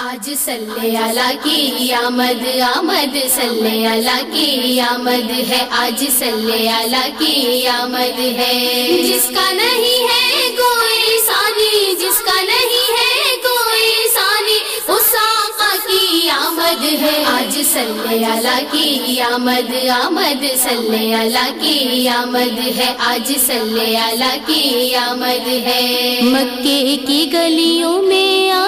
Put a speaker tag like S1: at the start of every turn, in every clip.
S1: आज सल्ले अला की आमद आमद सल्ले अला की आमद है। आज सल्ले अला की आमद है। जिसका नहीं है कोई सानी, जिसका नहीं है कोई सानी, उस आका की आमद है। आज सल्ले अला की आमद आमद सल्ले अला की आमद है। आज सल्ले अला की आमद है।
S2: मक्के की गलियों में ये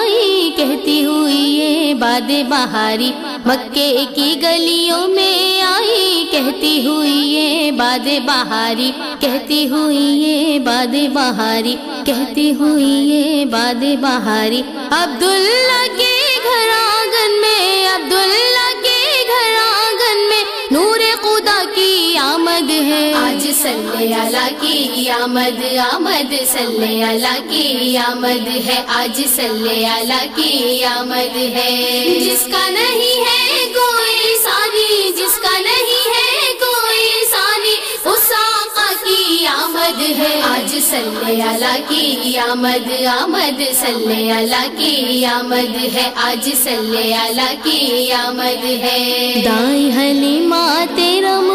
S2: बादे बहारी मक्के की गलियों में आई। कहती हुई ये बाद बहारी, कहती हुई ये बाद बहारी, कहती हुई ये बाद बहारी। अब्दुल्ला के घर आँगन में, अब्दुल्ला
S1: सल्ले अला की आमद आमद सल्ले अला की आमद है। आज सल्ले अला की आमद है। जिसका नहीं है कोई सानी, जिसका नहीं है कोई सानी उस की आमद है। आज सल्ले अला की आमद आमद सल्ले अला की आमद है। आज सल्ले अला की आमद है।
S2: दाई हलीमा तेरा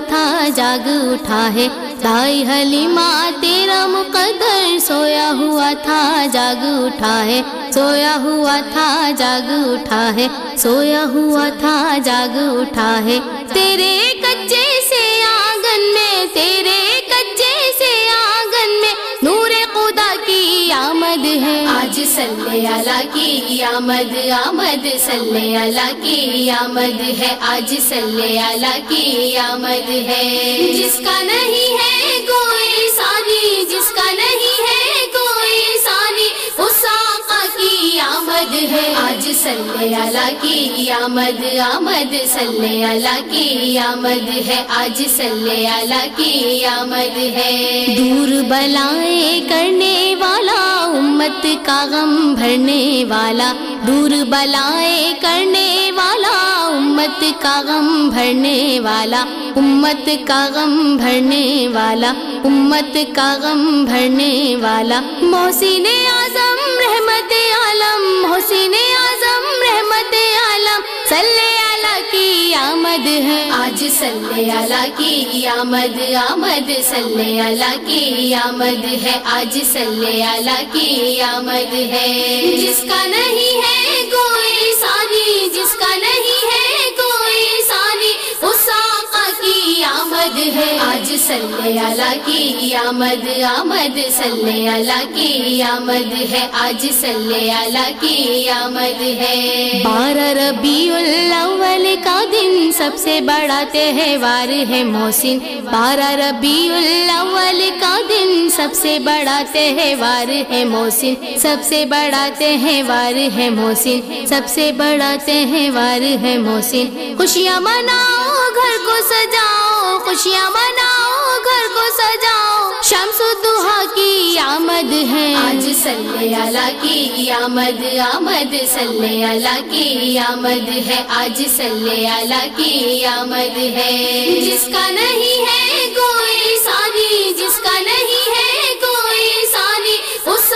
S2: था जाग उठा है। दाई हलीमा तेरा मुकदर सोया हुआ था, जाग उठा है। सोया हुआ था, जाग उठा है। सोया हुआ था, जाग उठा है। तेरे कच्चे से आँगन में, तेरे
S1: सल्ले अला की आमद आमद सल्ले अला की आमद है। आज सल्ले अला की आमद है। जिसका नहीं है कोई सानी, जिसका नहीं है कोई सानी उस की आमद है। आज सल्ले अला की आमद आमद सल्ले अला की आमद है। आज सल्ले अला की आमद है।
S2: दूर बलाए वाला उम्मत का गम भरने वाला, दूर बलाए करने वाला, उम्मत का गम भरने वाला, उम्मत का गम भरने वाला, उम्मत का गम भरने वाला। मोहसिन आज़म, रहमत आलम, मोहसिन आज़म, रहमत आलम, सल्ले अला की आमद है।
S1: आज सल्ले अला की आमद आमद सल्ले अला की आमद है। आज सल्ले अला की आमद है। जिसका नहीं है कोई सानी जिसका नहीं है कोई सानी उस आका की आमद है। आज सल्ले अला की आमद आमद सल्ले अला की आमद है। आज सल्ले अला की आमद है।
S2: बारह रबीउल अव्वल का दिन सबसे बड़ा त्योहार है मोहसिन। बारह रबीउल अव्वल का दिन सबसे बड़ा त्योहार है मोहसिन। सबसे बड़ा त्योहार है मोहसिन। सबसे बड़ा त्योहार है मोहसिन। खुशियाँ मनाओ, घर को सजाओ। खुशियाँ मनाओ, घर को सजाओ। शम्सुद्दुहा की आमद है।
S1: आज सल्ले अला की आमद आमद सल्ले अला की आमद है। आज सल्ले अला की आमद है। जिसका नहीं है कोई सानी, जिसका नहीं है कोई सानी उस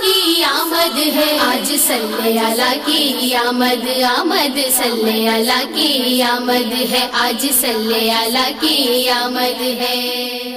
S1: की आमद है। आज सल्ले अला की आमद आमद सल्ले अला की आमद है। आज सल्ले अला की आमद है।